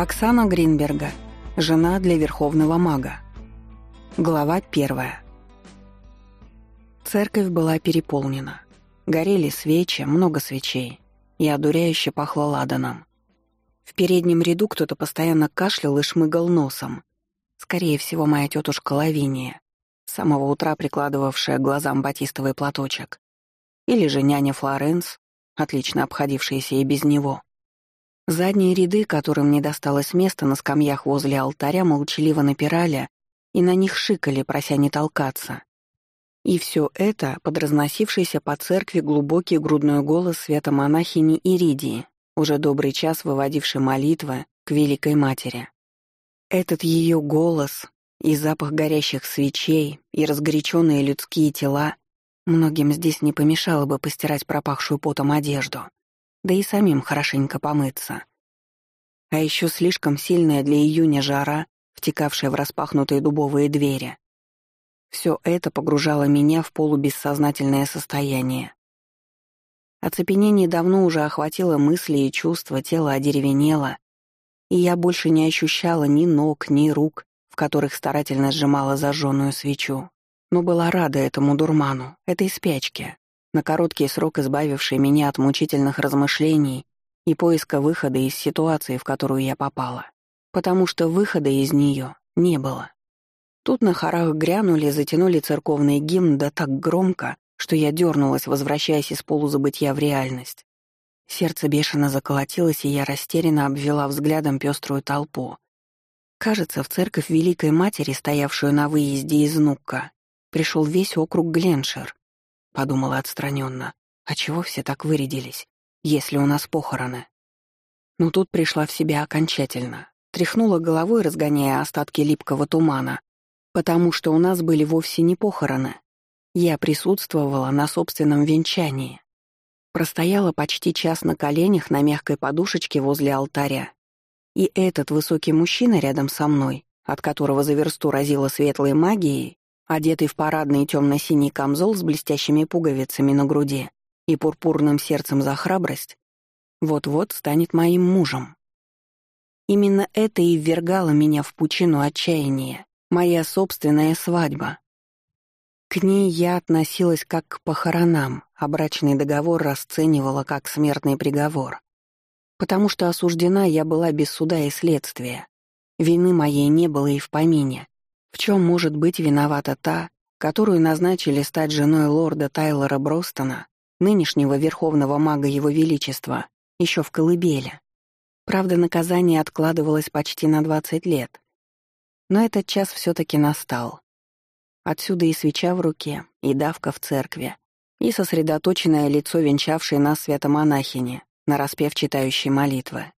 Оксана Гринберга. Жена для верховного мага. Глава первая. Церковь была переполнена. Горели свечи, много свечей, и одуряюще пахло ладаном. В переднем ряду кто-то постоянно кашлял и шмыгал носом. Скорее всего, моя тетушка Лавиния, с самого утра прикладывавшая к глазам батистовый платочек. Или же няня Флоренс, отлично обходившаяся и без него. Задние ряды, которым не досталось места на скамьях возле алтаря, молчаливо напирали и на них шикали, прося не толкаться. И все это под разносившийся по церкви глубокий грудной голос свято-монахини Иридии, уже добрый час выводивший молитвы к Великой Матери. Этот ее голос и запах горящих свечей, и разгоряченные людские тела многим здесь не помешало бы постирать пропахшую потом одежду да и самим хорошенько помыться. А еще слишком сильная для июня жара, втекавшая в распахнутые дубовые двери. Все это погружало меня в полубессознательное состояние. Оцепенение давно уже охватило мысли и чувства, тело одеревенело, и я больше не ощущала ни ног, ни рук, в которых старательно сжимала зажженную свечу, но была рада этому дурману, этой спячке, на короткий срок избавивший меня от мучительных размышлений и поиска выхода из ситуации, в которую я попала. Потому что выхода из нее не было. Тут на хорах грянули, затянули церковный гимн да так громко, что я дернулась, возвращаясь из полузабытия в реальность. Сердце бешено заколотилось, и я растерянно обвела взглядом пеструю толпу. Кажется, в церковь Великой Матери, стоявшую на выезде из Нукка, пришел весь округ Гленшир подумала отстраненно. А чего все так вырядились, если у нас похороны? Но тут пришла в себя окончательно. Тряхнула головой, разгоняя остатки липкого тумана, потому что у нас были вовсе не похороны. Я присутствовала на собственном венчании. Простояла почти час на коленях на мягкой подушечке возле алтаря. И этот высокий мужчина рядом со мной, от которого за версту разило светлой магией, одетый в парадный темно-синий камзол с блестящими пуговицами на груди и пурпурным сердцем за храбрость, вот-вот станет моим мужем. Именно это и ввергало меня в пучину отчаяния, моя собственная свадьба. К ней я относилась как к похоронам, а брачный договор расценивала как смертный приговор. Потому что осуждена я была без суда и следствия. Вины моей не было и в помине. В чем может быть виновата та, которую назначили стать женой лорда Тайлора Бростона, нынешнего верховного мага Его Величества, еще в колыбели? Правда, наказание откладывалось почти на 20 лет. Но этот час все таки настал. Отсюда и свеча в руке, и давка в церкви, и сосредоточенное лицо венчавшей нас святомонахини, нараспев читающей молитвы.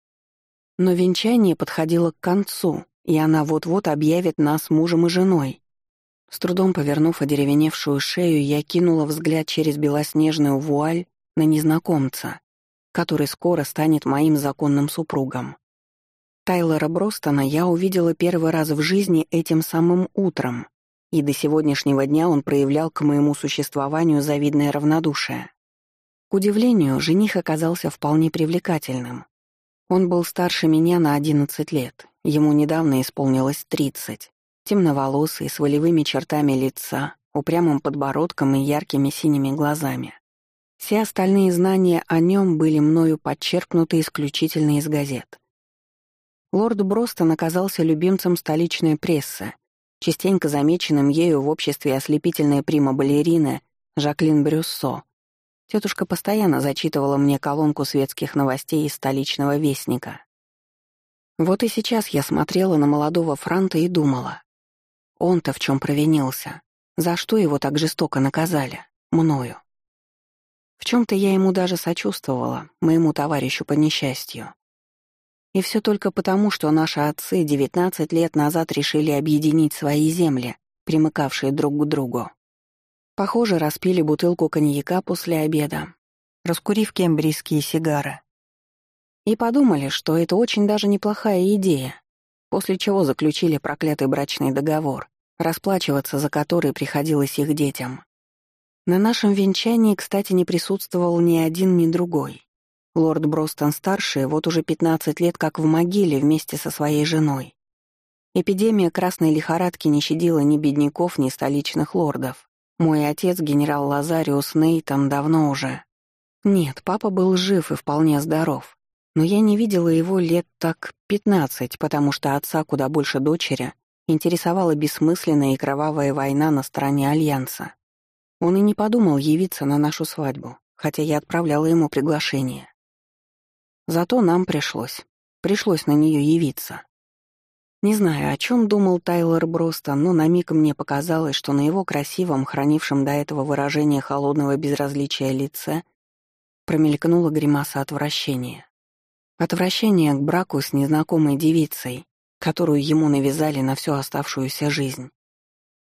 Но венчание подходило к концу, и она вот-вот объявит нас мужем и женой. С трудом повернув одеревеневшую шею, я кинула взгляд через белоснежную вуаль на незнакомца, который скоро станет моим законным супругом. Тайлора Бростона я увидела первый раз в жизни этим самым утром, и до сегодняшнего дня он проявлял к моему существованию завидное равнодушие. К удивлению, жених оказался вполне привлекательным. Он был старше меня на 11 лет, Ему недавно исполнилось тридцать. Темноволосый, с волевыми чертами лица, упрямым подбородком и яркими синими глазами. Все остальные знания о нем были мною подчеркнуты исключительно из газет. Лорд Бростон оказался любимцем столичной прессы, частенько замеченным ею в обществе ослепительной прима-балерины Жаклин Брюссо. Тетушка постоянно зачитывала мне колонку светских новостей из столичного вестника. Вот и сейчас я смотрела на молодого Франта и думала. Он-то в чем провинился? За что его так жестоко наказали? Мною. В чем-то я ему даже сочувствовала, моему товарищу по несчастью. И все только потому, что наши отцы 19 лет назад решили объединить свои земли, примыкавшие друг к другу. Похоже, распили бутылку коньяка после обеда, раскурив кембрийские сигары, и подумали, что это очень даже неплохая идея, после чего заключили проклятый брачный договор, расплачиваться за который приходилось их детям. На нашем венчании, кстати, не присутствовал ни один, ни другой. Лорд Бростон-старший вот уже 15 лет как в могиле вместе со своей женой. Эпидемия красной лихорадки не щадила ни бедняков, ни столичных лордов. Мой отец, генерал Лазариус Нейтон, давно уже... Нет, папа был жив и вполне здоров. Но я не видела его лет так 15, потому что отца куда больше дочери интересовала бессмысленная и кровавая война на стороне Альянса. Он и не подумал явиться на нашу свадьбу, хотя я отправляла ему приглашение. Зато нам пришлось. Пришлось на нее явиться. Не знаю, о чем думал Тайлер Бростон, но на миг мне показалось, что на его красивом, хранившем до этого выражение холодного безразличия лице, промелькнула гримаса отвращения. Отвращение к браку с незнакомой девицей, которую ему навязали на всю оставшуюся жизнь.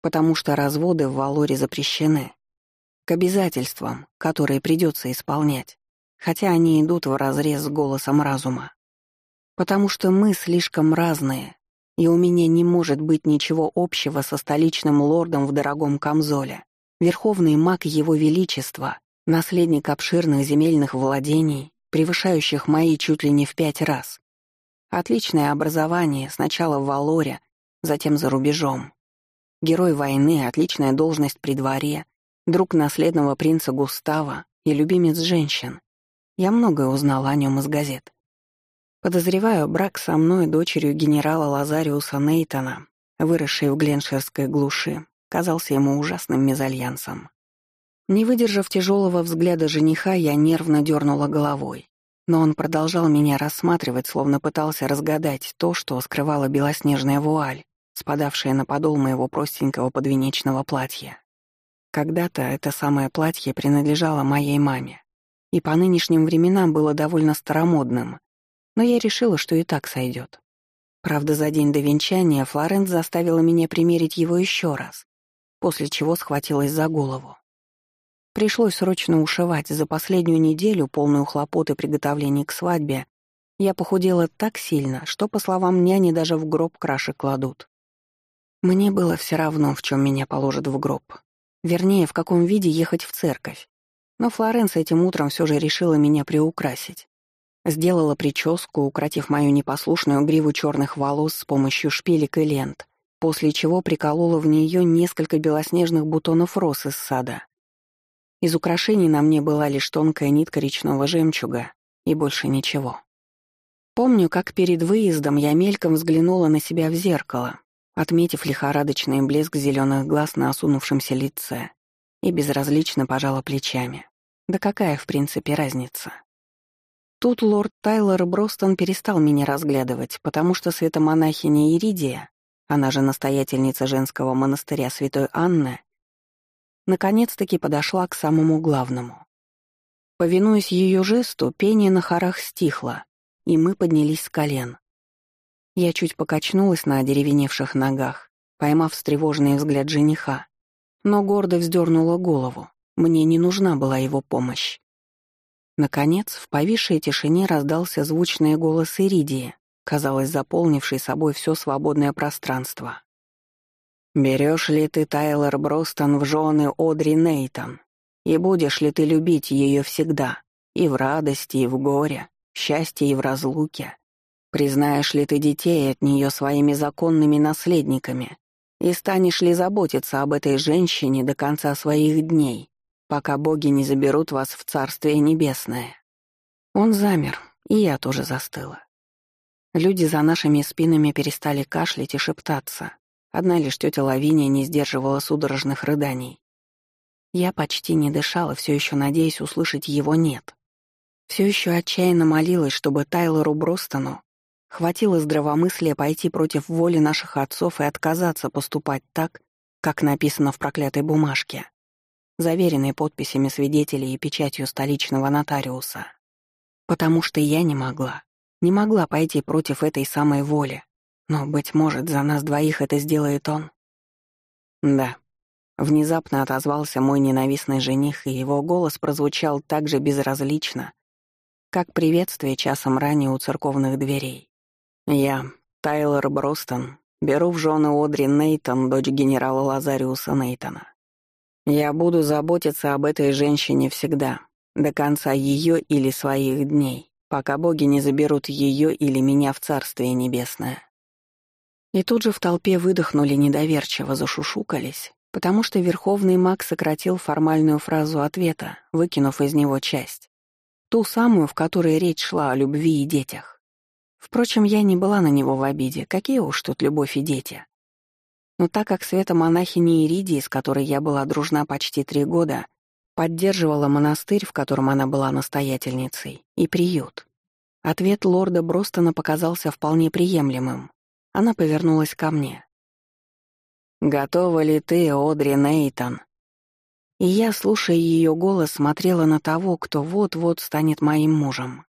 Потому что разводы в Валоре запрещены. К обязательствам, которые придется исполнять, хотя они идут вразрез с голосом разума. Потому что мы слишком разные, и у меня не может быть ничего общего со столичным лордом в дорогом камзоле, верховный маг его величества, наследник обширных земельных владений, превышающих мои чуть ли не в пять раз. Отличное образование, сначала в Валоре, затем за рубежом. Герой войны, отличная должность при дворе, друг наследного принца Густава и любимец женщин. Я многое узнала о нем из газет. Подозреваю, брак со мной, дочерью генерала Лазариуса Нейтона, выросшей в Гленшерской глуши, казался ему ужасным мезальянсом. Не выдержав тяжелого взгляда жениха, я нервно дернула головой. Но он продолжал меня рассматривать, словно пытался разгадать то, что скрывала белоснежная вуаль, спадавшая на подол моего простенького подвенечного платья. Когда-то это самое платье принадлежало моей маме, и по нынешним временам было довольно старомодным, но я решила, что и так сойдет. Правда, за день до венчания Флоренс заставила меня примерить его еще раз, после чего схватилась за голову. Пришлось срочно ушивать. За последнюю неделю, полную хлопот и приготовлений к свадьбе, я похудела так сильно, что, по словам няни, даже в гроб краши кладут. Мне было все равно, в чем меня положат в гроб. Вернее, в каком виде ехать в церковь. Но Флоренс этим утром все же решила меня приукрасить. Сделала прическу, укротив мою непослушную гриву черных волос с помощью шпилек и лент, после чего приколола в нее несколько белоснежных бутонов роз из сада. Из украшений на мне была лишь тонкая нитка речного жемчуга и больше ничего. Помню, как перед выездом я мельком взглянула на себя в зеркало, отметив лихорадочный блеск зеленых глаз на осунувшемся лице, и безразлично пожала плечами. Да какая, в принципе, разница? Тут лорд Тайлор Бростон перестал меня разглядывать, потому что светомонахиня Иридия, она же настоятельница женского монастыря Святой Анны, наконец-таки подошла к самому главному. Повинуясь ее жесту, пение на хорах стихло, и мы поднялись с колен. Я чуть покачнулась на одеревеневших ногах, поймав встревоженный взгляд жениха, но гордо вздернула голову. Мне не нужна была его помощь. Наконец, в повисшей тишине раздался звучный голос Иридии, казалось, заполнивший собой все свободное пространство. «Берешь ли ты Тайлер Бростон в жены Одри Нейтон? И будешь ли ты любить ее всегда, и в радости, и в горе, в счастье и в разлуке? Признаешь ли ты детей от нее своими законными наследниками? И станешь ли заботиться об этой женщине до конца своих дней?» Пока боги не заберут вас в Царствие Небесное». Он замер, и я тоже застыла. Люди за нашими спинами перестали кашлять и шептаться. Одна лишь тетя Лавиния не сдерживала судорожных рыданий. Я почти не дышала, все еще надеясь услышать его «нет». Все еще отчаянно молилась, чтобы Тайлору Бростону хватило здравомыслия пойти против воли наших отцов и отказаться поступать так, как написано в проклятой бумажке заверенной подписями свидетелей и печатью столичного нотариуса. Потому что я не могла, не могла пойти против этой самой воли. Но, быть может, за нас двоих это сделает он? Да. Внезапно отозвался мой ненавистный жених, и его голос прозвучал так же безразлично, как приветствие часом ранее у церковных дверей. Я, Тайлер Бростон, беру в жены Одри Нейтон, дочь генерала Лазариуса Нейтона. Я буду заботиться об этой женщине всегда, До конца ее или своих дней, пока боги не заберут ее или меня в Царствие Небесное. И тут же в толпе выдохнули недоверчиво, зашушукались, потому что верховный маг сократил формальную фразу ответа, выкинув из него часть. Ту самую, в которой речь шла о любви и детях. Впрочем, я не была на него в обиде, какие уж тут любовь и дети. Но так как света монахини Иридии, с которой я была дружна почти три года, поддерживала монастырь, в котором она была настоятельницей, и приют. Ответ лорда Бростона показался вполне приемлемым. Она повернулась ко мне. «Готова ли ты, Одри Нейтон?» И я, слушая ее голос, смотрела на того, кто вот-вот станет моим мужем.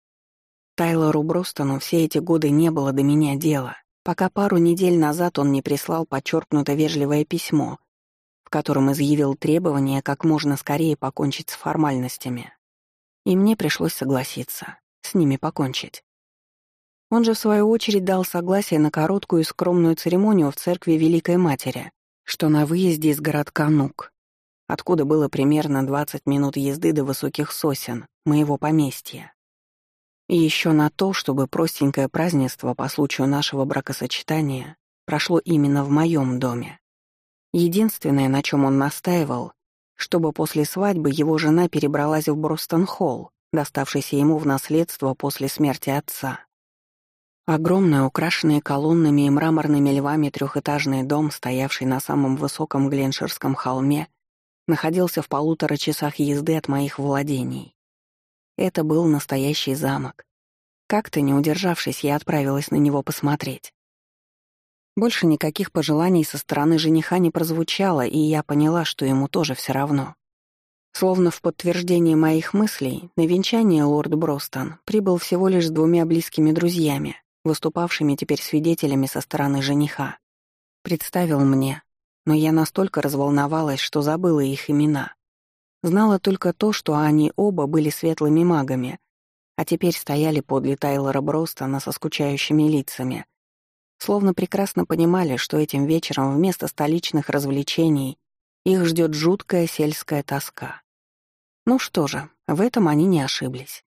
Тайлору Бростону все эти годы не было до меня дела, пока пару недель назад он не прислал подчеркнуто вежливое письмо, в котором изъявил требование как можно скорее покончить с формальностями. И мне пришлось согласиться, с ними покончить. Он же, в свою очередь, дал согласие на короткую и скромную церемонию в церкви Великой Матери, что на выезде из городка Нук, откуда было примерно 20 минут езды до высоких сосен, моего поместья. И еще на то, чтобы простенькое празднество по случаю нашего бракосочетания прошло именно в моем доме. Единственное, на чем он настаивал, чтобы после свадьбы его жена перебралась в Бростон-Холл, доставшийся ему в наследство после смерти отца. Огромный, украшенный колоннами и мраморными львами трехэтажный дом, стоявший на самом высоком Гленширском холме, находился в полутора часах езды от моих владений. Это был настоящий замок. Как-то, не удержавшись, я отправилась на него посмотреть. Больше никаких пожеланий со стороны жениха не прозвучало, и я поняла, что ему тоже все равно. Словно в подтверждение моих мыслей, на венчание лорд Бростон прибыл всего лишь с двумя близкими друзьями, выступавшими теперь свидетелями со стороны жениха. Представил мне, но я настолько разволновалась, что забыла их имена. Знала только то, что они оба были светлыми магами, а теперь стояли подле Тайлора Бростона со скучающими лицами. Словно прекрасно понимали, что этим вечером вместо столичных развлечений их ждет жуткая сельская тоска. Ну что же, в этом они не ошиблись.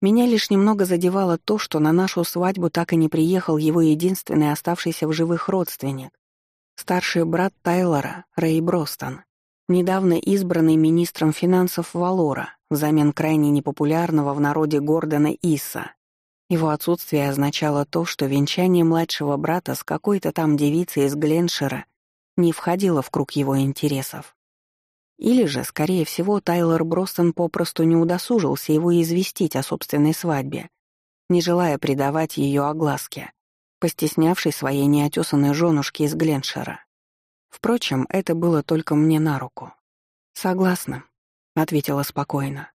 Меня лишь немного задевало то, что на нашу свадьбу так и не приехал его единственный оставшийся в живых родственник, старший брат Тайлора, Рэй Бростон, недавно избранный министром финансов Валора взамен крайне непопулярного в народе Гордона Иса. Его отсутствие означало то, что венчание младшего брата с какой-то там девицей из Гленшира не входило в круг его интересов. Или же, скорее всего, Тайлор Бростон попросту не удосужился его известить о собственной свадьбе, не желая придавать ее огласке, постеснявшись своей неотесанной женушки из Гленшера. Впрочем, это было только мне на руку. «Согласна», — ответила спокойно.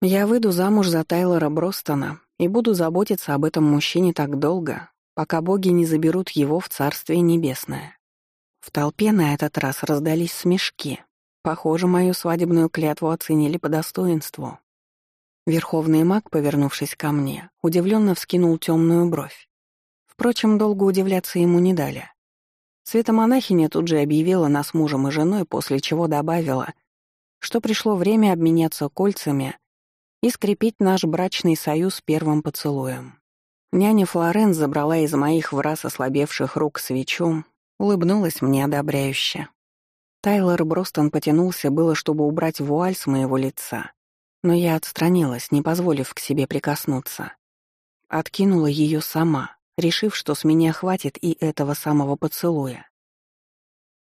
«Я выйду замуж за Тайлора Бростона и буду заботиться об этом мужчине так долго, пока боги не заберут его в Царствие Небесное». В толпе на этот раз раздались смешки, Похоже, мою свадебную клятву оценили по достоинству. Верховный маг, повернувшись ко мне, удивленно вскинул темную бровь. Впрочем, долго удивляться ему не дали. Светомонахиня тут же объявила нас мужем и женой, после чего добавила, что пришло время обменяться кольцами и скрепить наш брачный союз первым поцелуем. Няня Флорен забрала из моих враз ослабевших рук свечу, улыбнулась мне одобряюще. Тайлор Бростон потянулся было, чтобы убрать вуаль с моего лица, но я отстранилась, не позволив к себе прикоснуться. Откинула ее сама, решив, что с меня хватит и этого самого поцелуя.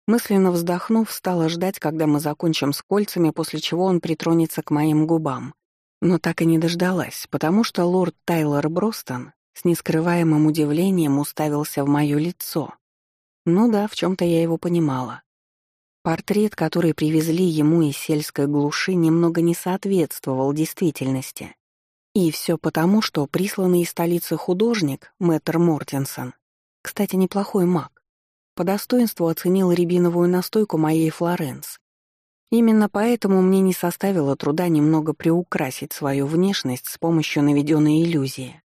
Мысленно вздохнув, стала ждать, когда мы закончим с кольцами, после чего он притронется к моим губам. Но так и не дождалась, потому что лорд Тайлор Бростон с нескрываемым удивлением уставился в мое лицо. Ну да, в чем то я его понимала. Портрет, который привезли ему из сельской глуши, немного не соответствовал действительности. И все потому, что присланный из столицы художник, мэтр Мортенсон, кстати, неплохой маг, по достоинству оценил рябиновую настойку моей Флоренс. Именно поэтому мне не составило труда немного приукрасить свою внешность с помощью наведенной иллюзии.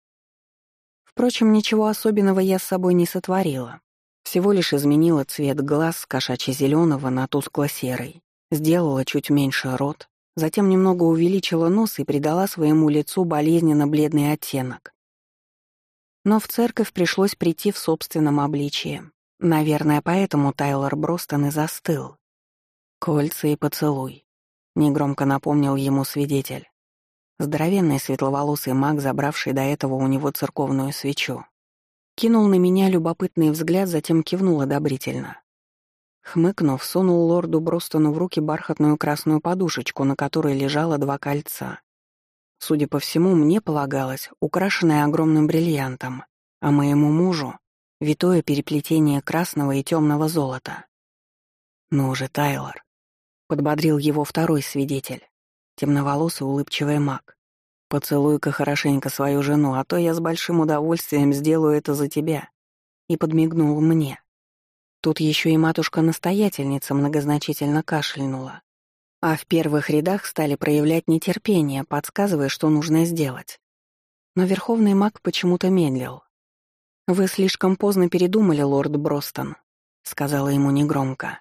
Впрочем, ничего особенного я с собой не сотворила. Всего лишь изменила цвет глаз с кошачье-зеленого на тускло-серый, сделала чуть меньше рот, затем немного увеличила нос и придала своему лицу болезненно бледный оттенок. Но в церковь пришлось прийти в собственном обличии. Наверное, поэтому Тайлор Бростон и застыл. «Кольца и поцелуй», — негромко напомнил ему свидетель. Здоровенный светловолосый маг, забравший до этого у него церковную свечу. Кинул на меня любопытный взгляд, затем кивнул одобрительно. Хмыкнув, сунул лорду Бростону в руки бархатную красную подушечку, на которой лежало два кольца. Судя по всему, мне полагалось, украшенное огромным бриллиантом, а моему мужу — витое переплетение красного и темного золота. «Ну же, Тайлор», — подбодрил его второй свидетель, темноволосый улыбчивый маг. «Поцелуй-ка хорошенько свою жену, а то я с большим удовольствием сделаю это за тебя», и подмигнул мне. Тут еще и матушка-настоятельница многозначительно кашлянула. А в первых рядах стали проявлять нетерпение, подсказывая, что нужно сделать. Но верховный маг почему-то медлил. «Вы слишком поздно передумали, лорд Бростон», — сказала ему негромко.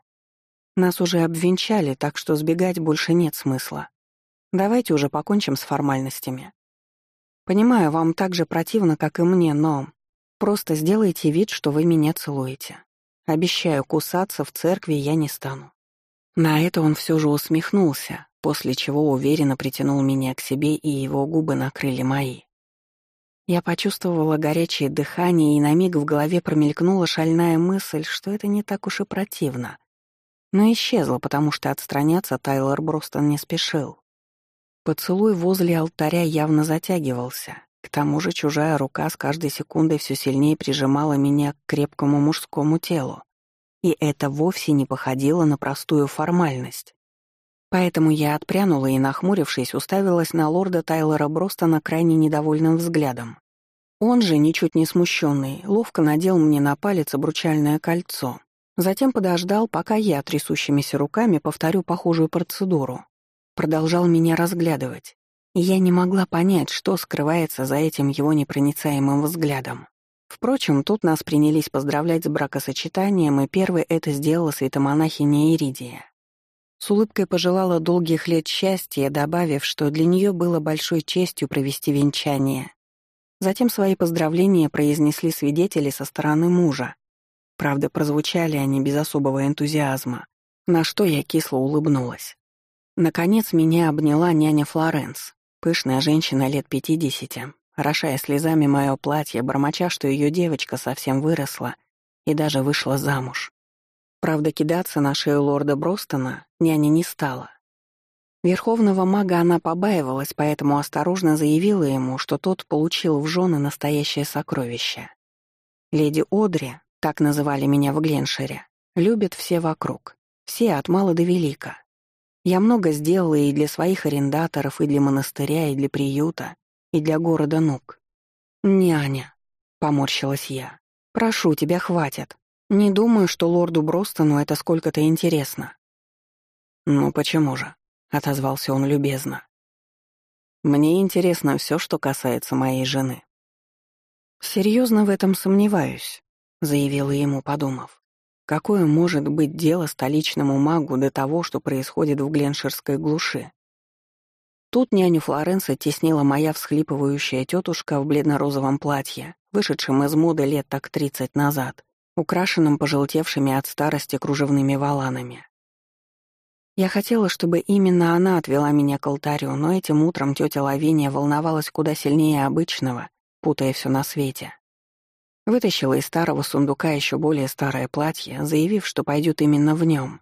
«Нас уже обвенчали, так что сбегать больше нет смысла. Давайте уже покончим с формальностями. Понимаю, вам так же противно, как и мне, но просто сделайте вид, что вы меня целуете. Обещаю, кусаться в церкви я не стану. На это он все же усмехнулся, после чего уверенно притянул меня к себе, и его губы накрыли мои. Я почувствовала горячее дыхание, и на миг в голове промелькнула шальная мысль, что это не так уж и противно. Но исчезла, потому что отстраняться Тайлор Бростон не спешил. Поцелуй возле алтаря явно затягивался. К тому же чужая рука с каждой секундой все сильнее прижимала меня к крепкому мужскому телу. И это вовсе не походило на простую формальность. Поэтому я отпрянула и, нахмурившись, уставилась на лорда Тайлора Бростона крайне недовольным взглядом. Он же, ничуть не смущенный, ловко надел мне на палец обручальное кольцо. Затем подождал, пока я трясущимися руками повторю похожую процедуру. Продолжал меня разглядывать я не могла понять, что скрывается за этим его непроницаемым взглядом. Впрочем, тут нас принялись поздравлять с бракосочетанием, и первой это сделала святомонахиня Иридия. С улыбкой пожелала долгих лет счастья, добавив, что для нее было большой честью провести венчание. Затем свои поздравления произнесли свидетели со стороны мужа. Правда, прозвучали они без особого энтузиазма, на что я кисло улыбнулась. Наконец меня обняла няня Флоренс, Пышная женщина лет пятидесяти, орошая слезами мое платье, бормоча, что ее девочка совсем выросла и даже вышла замуж. Правда, кидаться на шею лорда Бростона няня не стала. Верховного мага она побаивалась, поэтому осторожно заявила ему, что тот получил в жены настоящее сокровище. Леди Одри, так называли меня в Гленшере, любят все вокруг, все от мала до велика. Я много сделала и для своих арендаторов, и для монастыря, и для приюта, и для города Нук. «Няня», — поморщилась я, — «прошу тебя, хватит. Не думаю, что лорду Бростону это сколько-то интересно». «Ну почему же?» — отозвался он любезно. «Мне интересно все, что касается моей жены». «Серьезно в этом сомневаюсь», — заявила ему, подумав. Какое может быть дело столичному магу до того, что происходит в Гленширской глуши? Тут няню Флоренса теснила моя всхлипывающая тетушка в бледно-розовом платье, вышедшем из моды лет так тридцать назад, украшенном пожелтевшими от старости кружевными воланами. Я хотела, чтобы именно она отвела меня к алтарю, но этим утром тетя Лавиния волновалась куда сильнее обычного, путая все на свете. Вытащила из старого сундука еще более старое платье, заявив, что пойдет именно в нем.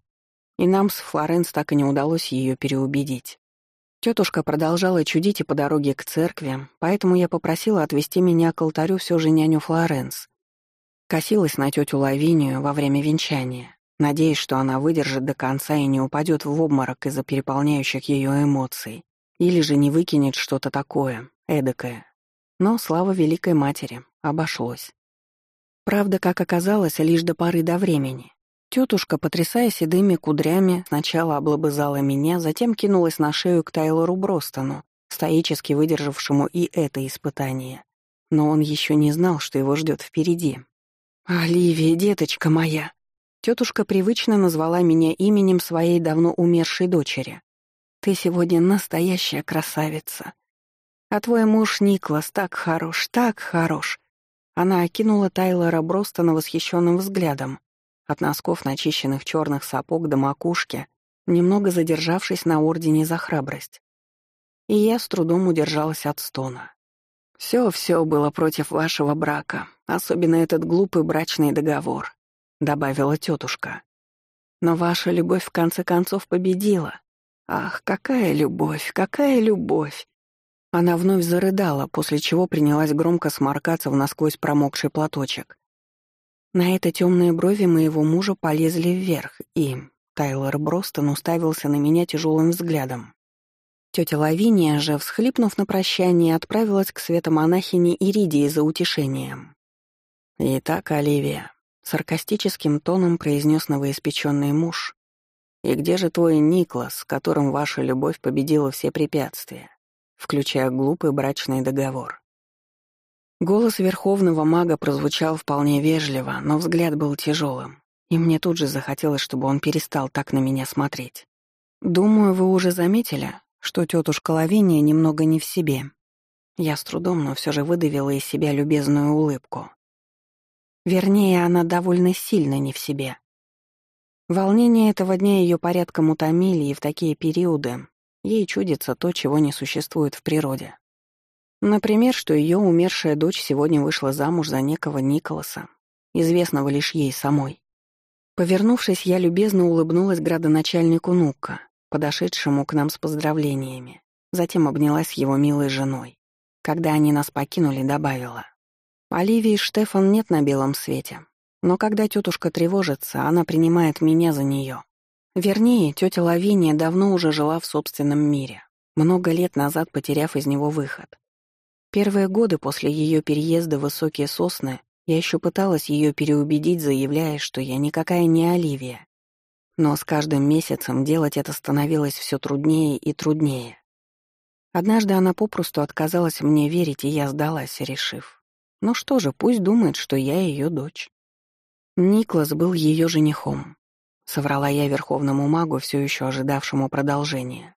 И нам с Флоренс так и не удалось ее переубедить. Тетушка продолжала чудить и по дороге к церкви, поэтому я попросила отвезти меня к алтарю все же няню Флоренс. Косилась на тетю Лавинию во время венчания, надеясь, что она выдержит до конца и не упадет в обморок из-за переполняющих ее эмоций, или же не выкинет что-то такое, эдакое. Но, слава Великой Матери, обошлось. Правда, как оказалось, лишь до поры до времени. Тетушка, потрясая седыми кудрями, сначала облобызала меня, затем кинулась на шею к Тайлору Бростону, стоически выдержавшему и это испытание. Но он еще не знал, что его ждет впереди. «Оливия, деточка моя!» Тетушка привычно назвала меня именем своей давно умершей дочери. Ты сегодня настоящая красавица. А твой муж Никлас так хорош, так хорош. Она окинула Тайлора Бростона восхищенным взглядом, от носков начищенных черных сапог до макушки, немного задержавшись на ордене за храбрость. И я с трудом удержалась от стона. «Все-все было против вашего брака, особенно этот глупый брачный договор», — добавила тетушка. «Но ваша любовь в конце концов победила. Ах, какая любовь, какая любовь!» Она вновь зарыдала, после чего принялась громко сморкаться в насквозь промокший платочек. На это темные брови моего мужа полезли вверх, и Тайлор Бростон уставился на меня тяжелым взглядом. Тетя Лавиния же, всхлипнув на прощание, отправилась к светомонахине Иридии за утешением. «Итак, Оливия», — саркастическим тоном произнес новоиспеченный муж, «и где же твой Никлас, которым ваша любовь победила все препятствия, включая глупый брачный договор?» Голос верховного мага прозвучал вполне вежливо, но взгляд был тяжелым, и мне тут же захотелось, чтобы он перестал так на меня смотреть. «Думаю, вы уже заметили, что тетушка Лавиния немного не в себе». Я с трудом, но все же выдавила из себя любезную улыбку. Вернее, она довольно сильно не в себе. Волнение этого дня ее порядком утомили, и в такие периоды ей чудится то, чего не существует в природе. Например, что ее умершая дочь сегодня вышла замуж за некого Николаса, известного лишь ей самой. Повернувшись, я любезно улыбнулась градоначальнику Нука, подошедшему к нам с поздравлениями. Затем обнялась его милой женой. Когда они нас покинули, добавила. Оливии Штефан нет на белом свете. Но когда тетушка тревожится, она принимает меня за нее. Вернее, тетя Лавиния давно уже жила в собственном мире, много лет назад потеряв из него выход. Первые годы после ее переезда в высокие сосны я еще пыталась ее переубедить, заявляя, что я никакая не Оливия. Но с каждым месяцем делать это становилось все труднее и труднее. Однажды она попросту отказалась мне верить, и я сдалась, решив. Ну что же, пусть думает, что я ее дочь. Никлас был ее женихом. Соврала я верховному магу, все еще ожидавшему продолжения.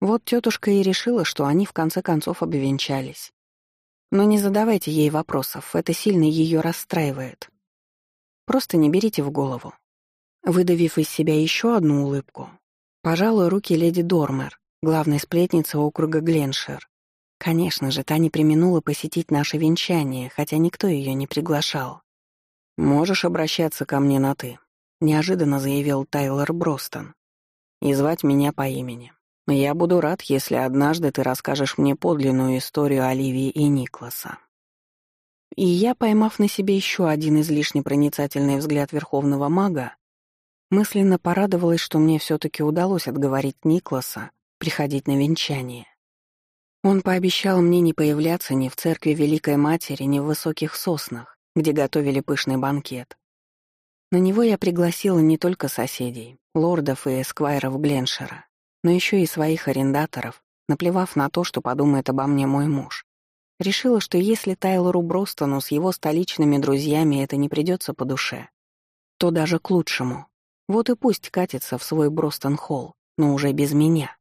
Вот тетушка и решила, что они в конце концов обвенчались. Но не задавайте ей вопросов, это сильно ее расстраивает. Просто не берите в голову. Выдавив из себя еще одну улыбку, пожала руки леди Дормер, главной сплетницы округа Гленшир. Конечно же, та не применула посетить наше венчание, хотя никто ее не приглашал. «Можешь обращаться ко мне на «ты», — неожиданно заявил Тайлор Бростон. «И звать меня по имени. Я буду рад, если однажды ты расскажешь мне подлинную историю Оливии и Никласа. И я, поймав на себе еще один излишне проницательный взгляд верховного мага, мысленно порадовалась, что мне все-таки удалось отговорить Никласа приходить на венчание. Он пообещал мне не появляться ни в церкви Великой Матери, ни в высоких соснах, где готовили пышный банкет. На него я пригласила не только соседей, лордов и эсквайров Гленшера, но еще и своих арендаторов, наплевав на то, что подумает обо мне мой муж. Решила, что если Тайлору Бростону с его столичными друзьями это не придется по душе, то даже к лучшему. Вот и пусть катится в свой Бростон-холл, но уже без меня.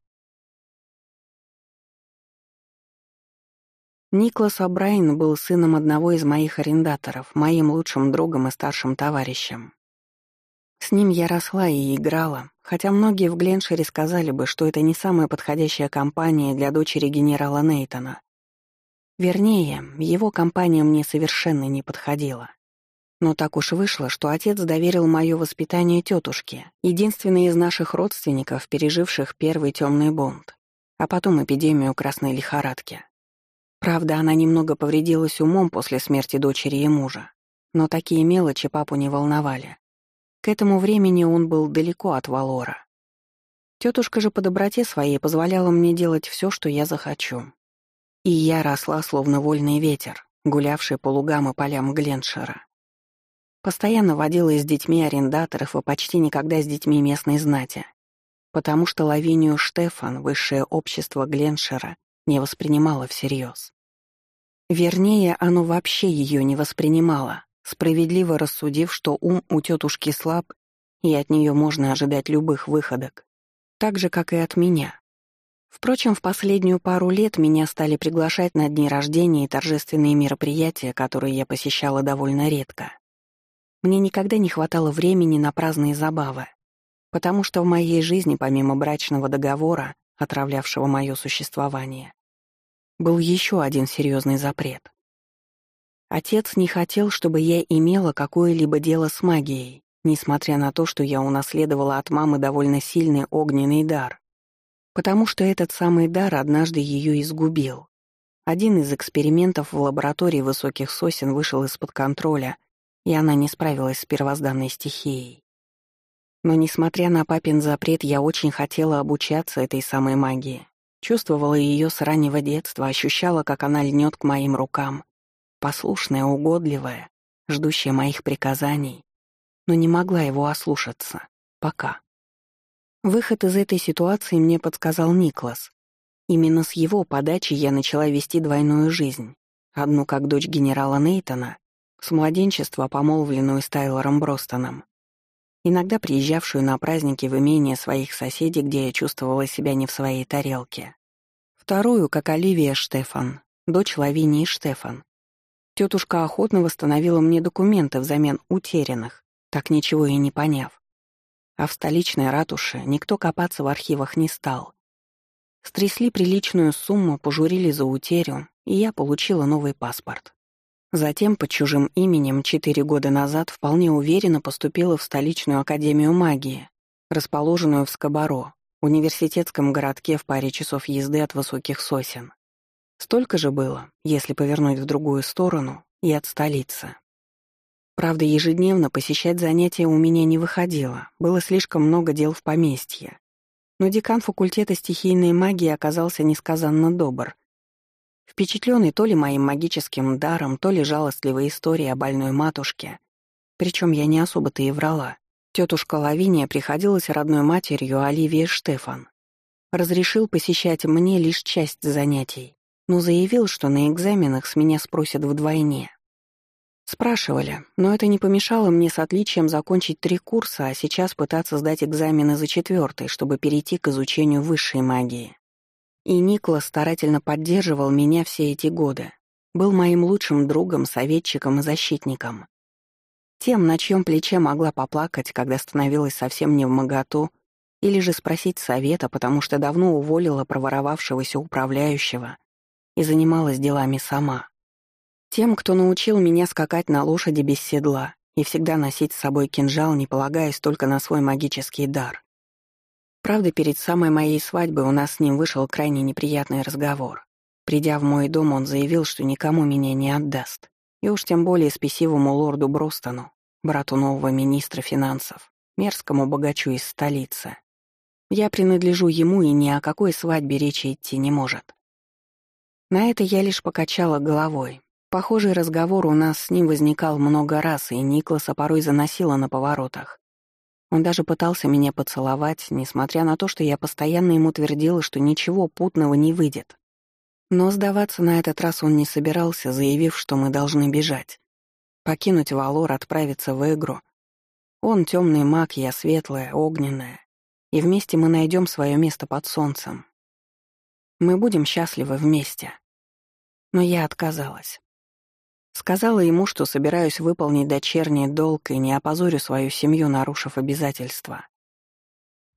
Никлас О'Брайен был сыном одного из моих арендаторов, моим лучшим другом и старшим товарищем. С ним я росла и играла, хотя многие в Гленшере сказали бы, что это не самая подходящая компания для дочери генерала Нейтона. Вернее, его компания мне совершенно не подходила. Но так уж вышло, что отец доверил мое воспитание тетушке, единственной из наших родственников, переживших первый темный бунт, а потом эпидемию красной лихорадки. Правда, она немного повредилась умом после смерти дочери и мужа, но такие мелочи папу не волновали. К этому времени он был далеко от Валора. Тетушка же по доброте своей позволяла мне делать все, что я захочу. И я росла, словно вольный ветер, гулявший по лугам и полям Гленшера. Постоянно водила с детьми арендаторов и почти никогда с детьми местной знати, потому что Лавинию Штефан высшее общество Гленшера не воспринимало всерьез. Вернее, оно вообще ее не воспринимало, справедливо рассудив, что ум у тетушки слаб, и от нее можно ожидать любых выходок. Так же, как и от меня, Впрочем, в последнюю пару лет меня стали приглашать на дни рождения и торжественные мероприятия, которые я посещала довольно редко. Мне никогда не хватало времени на праздные забавы, потому что в моей жизни, помимо брачного договора, отравлявшего мое существование, был еще один серьезный запрет. Отец не хотел, чтобы я имела какое-либо дело с магией, несмотря на то, что я унаследовала от мамы довольно сильный огненный дар, потому что этот самый дар однажды ее изгубил. Один из экспериментов в лаборатории высоких сосен вышел из-под контроля, и она не справилась с первозданной стихией. Но, несмотря на папин запрет, я очень хотела обучаться этой самой магии. Чувствовала ее с раннего детства, ощущала, как она льнет к моим рукам. Послушная, угодливая, ждущая моих приказаний. Но не могла его ослушаться. Пока. Выход из этой ситуации мне подсказал Никлас. Именно с его подачи я начала вести двойную жизнь. Одну как дочь генерала Нейтона, с младенчества помолвленную с Тайлором Бростоном, иногда приезжавшую на праздники в имение своих соседей, где я чувствовала себя не в своей тарелке. Вторую, как Оливия Штефан, дочь Лавинии Штефан. Тетушка охотно восстановила мне документы взамен утерянных, так ничего и не поняв. А в столичной ратуше никто копаться в архивах не стал. Стрясли приличную сумму, пожурили за утерю, и я получила новый паспорт. Затем под чужим именем четыре года назад вполне уверенно поступила в столичную академию магии, расположенную в Скобаро, университетском городке в паре часов езды от высоких сосен. Столько же было, если повернуть в другую сторону, и от столицы. Правда, ежедневно посещать занятия у меня не выходило, было слишком много дел в поместье. Но декан факультета стихийной магии оказался несказанно добр Впечатленный то ли моим магическим даром, то ли жалостливой историей о больной матушке. Причем я не особо-то и врала. Тетушка Лавиния приходилась родной матерью Оливии Штефан. Разрешил посещать мне лишь часть занятий, но заявил, что на экзаменах с меня спросят вдвойне. Спрашивали, но это не помешало мне с отличием закончить три курса, а сейчас пытаться сдать экзамены за четвертый, чтобы перейти к изучению высшей магии. И Никлас старательно поддерживал меня все эти годы. Был моим лучшим другом, советчиком и защитником. Тем, на чьем плече могла поплакать, когда становилась совсем не в моготу, или же спросить совета, потому что давно уволила проворовавшегося управляющего и занималась делами сама. Тем, кто научил меня скакать на лошади без седла и всегда носить с собой кинжал, не полагаясь только на свой магический дар. Правда, перед самой моей свадьбой у нас с ним вышел крайне неприятный разговор. Придя в мой дом, он заявил, что никому меня не отдаст. И уж тем более спесивому лорду Бростону, брату нового министра финансов, мерзкому богачу из столицы. Я принадлежу ему, и ни о какой свадьбе речи идти не может. На это я лишь покачала головой. Похожий разговор у нас с ним возникал много раз, и Никласа порой заносило на поворотах. Он даже пытался меня поцеловать, несмотря на то, что я постоянно ему твердила, что ничего путного не выйдет. Но сдаваться на этот раз он не собирался, заявив, что мы должны бежать. Покинуть Валор, отправиться в Эгру. Он темный маг, я светлая, огненная. И вместе мы найдем свое место под солнцем. Мы будем счастливы вместе. Но я отказалась. Сказала ему, что собираюсь выполнить дочерний долг и не опозорю свою семью, нарушив обязательства.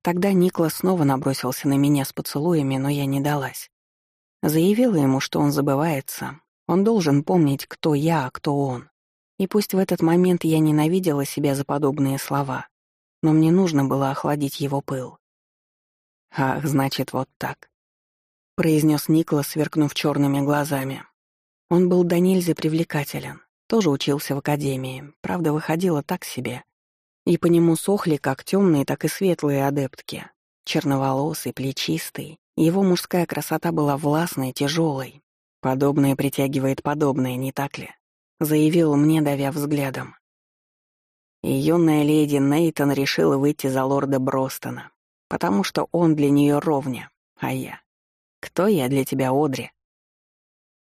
Тогда Никла снова набросился на меня с поцелуями, но я не далась. Заявила ему, что он забывается. Он должен помнить, кто я, а кто он. И пусть в этот момент я ненавидела себя за подобные слова, но мне нужно было охладить его пыл. «Ах, значит, вот так», — произнес Никла, сверкнув черными глазами. Он был до нельзя привлекателен, тоже учился в академии, правда, выходило так себе. И по нему сохли как темные, так и светлые адептки. Черноволосый, плечистый, его мужская красота была властной, тяжелой. Подобное притягивает подобное, не так ли? Заявил мне, давя взглядом. И юная леди Нейтон решила выйти за лорда Бростона, потому что он для нее ровня, а я. Кто я для тебя, Одри?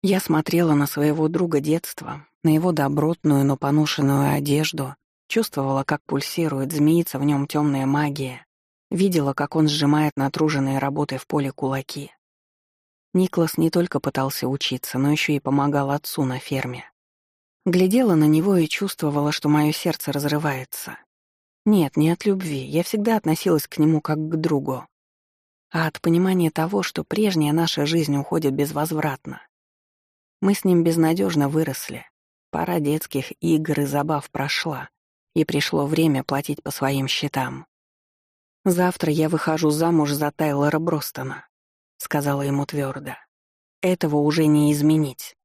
Я смотрела на своего друга детства, на его добротную, но поношенную одежду, чувствовала, как пульсирует, змеится в нем темная магия, видела, как он сжимает натруженные работой в поле кулаки. Никлас не только пытался учиться, но еще и помогал отцу на ферме. Глядела на него и чувствовала, что мое сердце разрывается. Нет, не от любви, я всегда относилась к нему как к другу. А от понимания того, что прежняя наша жизнь уходит безвозвратно. Мы с ним безнадежно выросли. Пора детских игр и забав прошла, и пришло время платить по своим счетам. «Завтра я выхожу замуж за Тайлора Бростона», — сказала ему твердо. «Этого уже не изменить.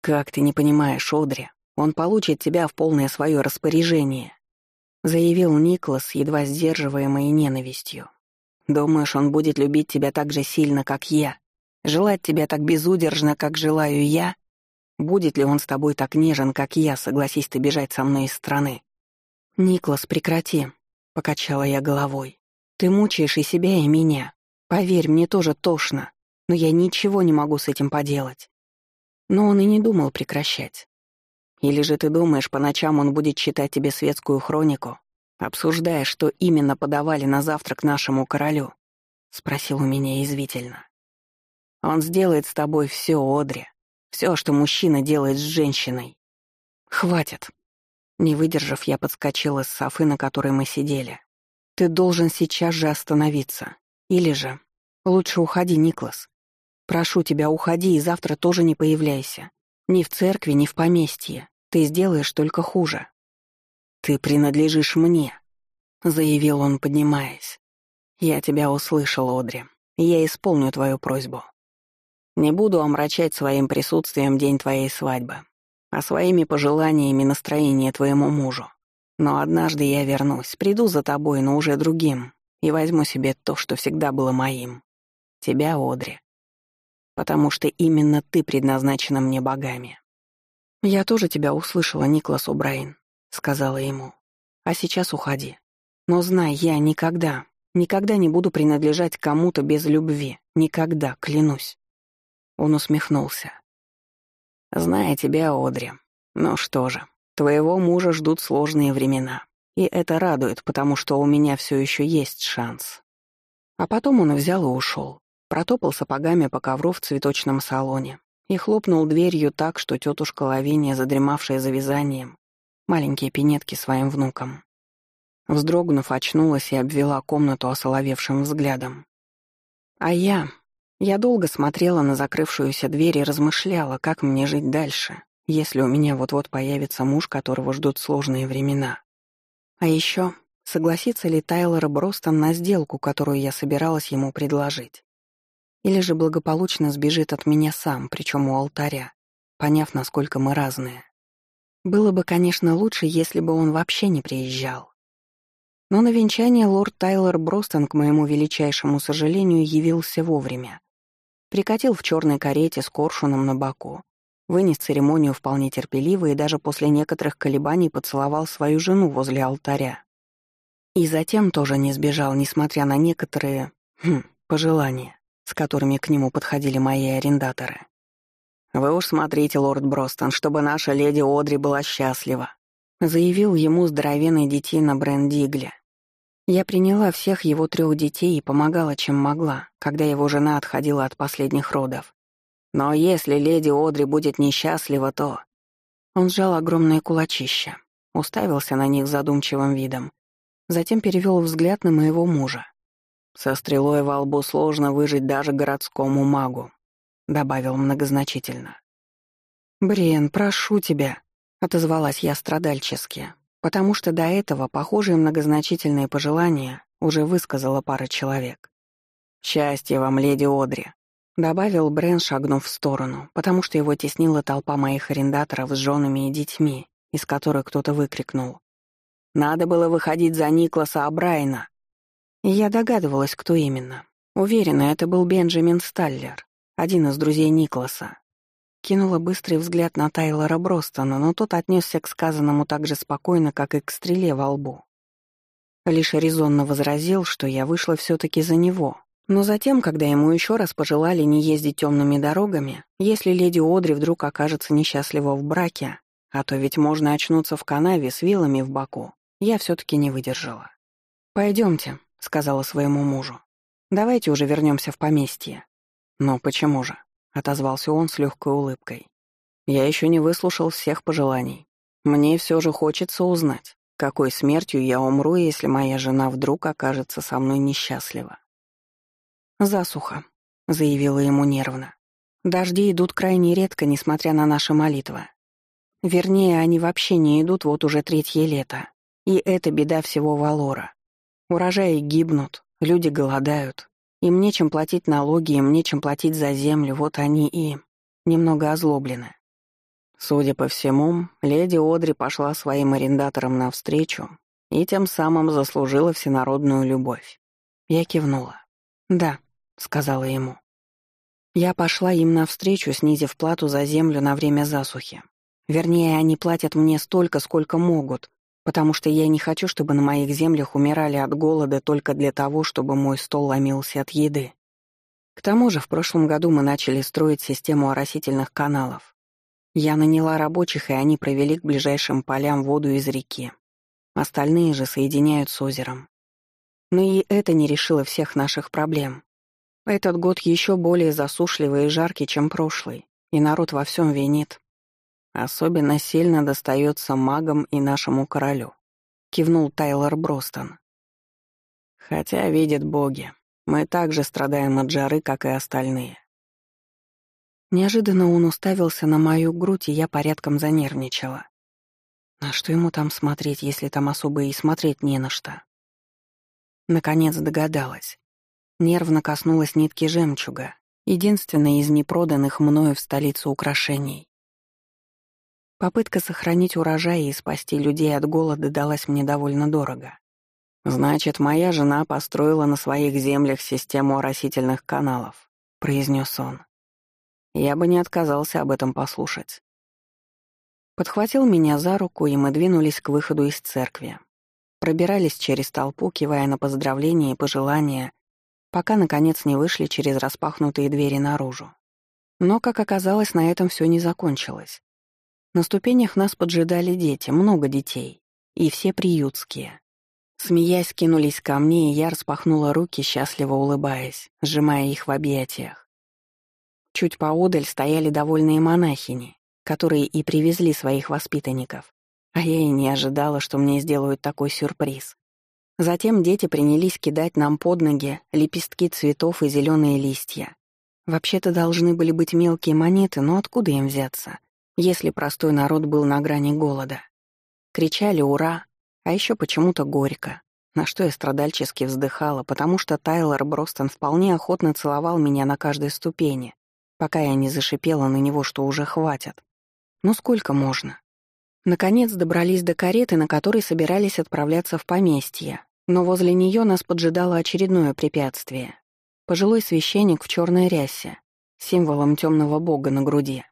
Как ты не понимаешь, Одри, он получит тебя в полное свое распоряжение», — заявил Никлас, едва сдерживаемой ненавистью. «Думаешь, он будет любить тебя так же сильно, как я? Желать тебя так безудержно, как желаю я? Будет ли он с тобой так нежен, как я, согласись ты бежать со мной из страны?» «Никлас, прекрати», — покачала я головой. Ты мучаешь и себя, и меня. Поверь, мне тоже тошно, но я ничего не могу с этим поделать. Но он и не думал прекращать. Или же ты думаешь, по ночам он будет читать тебе светскую хронику, обсуждая, что именно подавали на завтрак нашему королю? Спросил у меня извительно. Он сделает с тобой все, Одри. Все, что мужчина делает с женщиной. Хватит. Не выдержав, я подскочила с софы, на которой мы сидели. Ты должен сейчас же остановиться. Или же... Лучше уходи, Никлас. Прошу тебя, уходи и завтра тоже не появляйся. Ни в церкви, ни в поместье. Ты сделаешь только хуже. Ты принадлежишь мне, — заявил он, поднимаясь. Я тебя услышал, Одри, и я исполню твою просьбу. Не буду омрачать своим присутствием день твоей свадьбы, а своими пожеланиями настроение твоему мужу. Но однажды я вернусь, приду за тобой, но уже другим, и возьму себе то, что всегда было моим. Тебя, Одри. Потому что именно ты предназначена мне богами. «Я тоже тебя услышала, Никлас О'Брайен», — сказала ему. «А сейчас уходи. Но знай, я никогда, никогда не буду принадлежать кому-то без любви. Никогда, клянусь». Он усмехнулся. «Зная тебя, Одри, ну что же, Твоего мужа ждут сложные времена. И это радует, потому что у меня все еще есть шанс. А потом он взял и ушел. Протопал сапогами по ковру в цветочном салоне и хлопнул дверью так, что тетушка Лавиния, задремавшая за вязанием, маленькие пинетки своим внукам. Вздрогнув, очнулась и обвела комнату осоловевшим взглядом. А я... Я долго смотрела на закрывшуюся дверь и размышляла, как мне жить дальше, если у меня вот-вот появится муж, которого ждут сложные времена. А еще, согласится ли Тайлор Бростон на сделку, которую я собиралась ему предложить? Или же благополучно сбежит от меня сам, причем у алтаря, поняв, насколько мы разные. Было бы, конечно, лучше, если бы он вообще не приезжал. Но на венчание лорд Тайлор Бростон, к моему величайшему сожалению, явился вовремя. Прикатил в черной карете с коршуном на боку, Вынес церемонию вполне терпеливо и даже после некоторых колебаний поцеловал свою жену возле алтаря. И затем тоже не сбежал, несмотря на некоторые, хм, пожелания, с которыми к нему подходили мои арендаторы. «Вы уж смотрите, лорд Бростон, чтобы наша леди Одри была счастлива», заявил ему здоровенный детина Брендигле. Я приняла всех его трех детей и помогала, чем могла, когда его жена отходила от последних родов. Но если леди Одри будет несчастлива, то...» Он сжал огромное кулачище, уставился на них задумчивым видом, затем перевел взгляд на моего мужа. «Со стрелой во лбу сложно выжить даже городскому магу», — добавил многозначительно. «Бриен, прошу тебя», — отозвалась я страдальчески, потому что до этого похожие многозначительные пожелания уже высказала пара человек. «Счастья вам, леди Одри», Добавил Брен, шагнув в сторону, потому что его теснила толпа моих арендаторов с женами и детьми, из которых кто-то выкрикнул. «Надо было выходить за Никласа Абрайна!» Я догадывалась, кто именно. Уверена, это был Бенджамин Сталлер, один из друзей Никласа. Кинула быстрый взгляд на Тайлора Бростона, но тот отнесся к сказанному так же спокойно, как и к стреле во лбу. Лишь резонно возразил, что я вышла все таки за него, но затем, когда ему еще раз пожелали не ездить темными дорогами, если леди Одри вдруг окажется несчастлива в браке, а то ведь можно очнуться в канаве с вилами в боку, я все-таки не выдержала. Пойдемте, сказала своему мужу. «Давайте уже вернемся в поместье. «Но почему же?» — отозвался он с легкой улыбкой. «Я еще не выслушал всех пожеланий. Мне все же хочется узнать, какой смертью я умру, если моя жена вдруг окажется со мной несчастлива». «Засуха», — заявила ему нервно. «Дожди идут крайне редко, несмотря на наши молитвы. Вернее, они вообще не идут вот уже третье лето. И это беда всего Валора. Урожаи гибнут, люди голодают. Им нечем платить налоги, им нечем платить за землю, вот они и немного озлоблены. Судя по всему, леди Одри пошла своим арендаторам навстречу и тем самым заслужила всенародную любовь. Я кивнула. «Да», — сказала ему. Я пошла им навстречу, снизив плату за землю на время засухи. Вернее, они платят мне столько, сколько могут, потому что я не хочу, чтобы на моих землях умирали от голода только для того, чтобы мой стол ломился от еды. К тому же в прошлом году мы начали строить систему оросительных каналов. Я наняла рабочих, и они провели к ближайшим полям воду из реки. Остальные же соединяют с озером. Но и это не решило всех наших проблем. Этот год еще более засушливый и жаркий, чем прошлый, и народ во всем винит. Особенно сильно достается магам и нашему королю», — кивнул Тайлор Бростон. «Хотя, видят боги, мы также страдаем от жары, как и остальные». Неожиданно он уставился на мою грудь, и я порядком занервничала. На что ему там смотреть, если там особо и смотреть не на что? Наконец догадалась. Нервно коснулась нитки жемчуга, единственной из непроданных мною в столице украшений. Попытка сохранить урожай и спасти людей от голода далась мне довольно дорого. «Значит, моя жена построила на своих землях систему оросительных каналов», — произнес он. Я бы не отказался об этом послушать. Подхватил меня за руку, и мы двинулись к выходу из церкви. Пробирались через толпу, кивая на поздравления и пожелания, пока, наконец, не вышли через распахнутые двери наружу. Но, как оказалось, на этом все не закончилось. На ступенях нас поджидали дети, много детей, и все приютские. Смеясь, кинулись ко мне, и я распахнула руки, счастливо улыбаясь, сжимая их в объятиях. Чуть поодаль стояли довольные монахини, которые и привезли своих воспитанников, а я и не ожидала, что мне сделают такой сюрприз. Затем дети принялись кидать нам под ноги лепестки цветов и зеленые листья. Вообще-то должны были быть мелкие монеты, но откуда им взяться? Если простой народ был на грани голода. Кричали «Ура!», а еще почему-то горько, на что я страдальчески вздыхала, потому что Тайлор Бростон вполне охотно целовал меня на каждой ступени, пока я не зашипела на него, что уже хватит. Ну сколько можно? Наконец добрались до кареты, на которой собирались отправляться в поместье, но возле нее нас поджидало очередное препятствие. Пожилой священник в черной рясе, символом темного бога на груди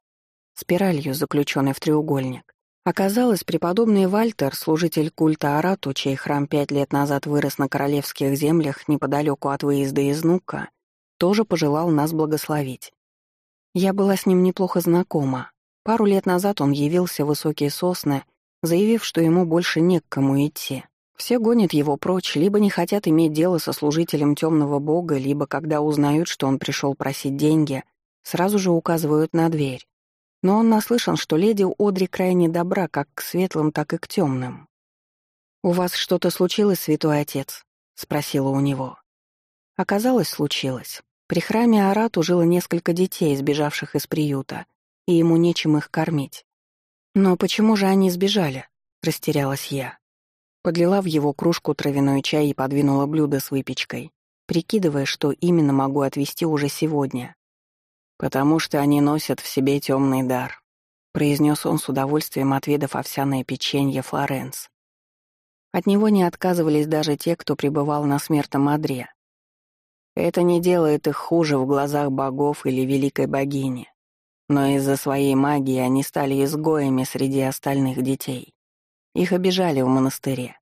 спиралью, заключенной в треугольник. Оказалось, преподобный Вальтер, служитель культа Арату, чей храм пять лет назад вырос на королевских землях неподалеку от выезда из Нука, тоже пожелал нас благословить. Я была с ним неплохо знакома. Пару лет назад он явился в высокие сосны, заявив, что ему больше не к кому идти. Все гонят его прочь, либо не хотят иметь дело со служителем темного бога, либо, когда узнают, что он пришел просить деньги, сразу же указывают на дверь. Но он наслышан, что леди Одри крайне добра как к светлым, так и к темным. «У вас что-то случилось, святой отец?» — спросила у него. Оказалось, случилось. При храме Арату жило несколько детей, сбежавших из приюта, и ему нечем их кормить. «Но почему же они сбежали?» — растерялась я. Подлила в его кружку травяной чай и подвинула блюдо с выпечкой, прикидывая, что именно могу отвезти уже сегодня. «Потому что они носят в себе темный дар», — произнес он с удовольствием, отведав овсяное печенье Флоренс. От него не отказывались даже те, кто пребывал на смертном одре. Это не делает их хуже в глазах богов или великой богини, но из-за своей магии они стали изгоями среди остальных детей. Их обижали в монастыре.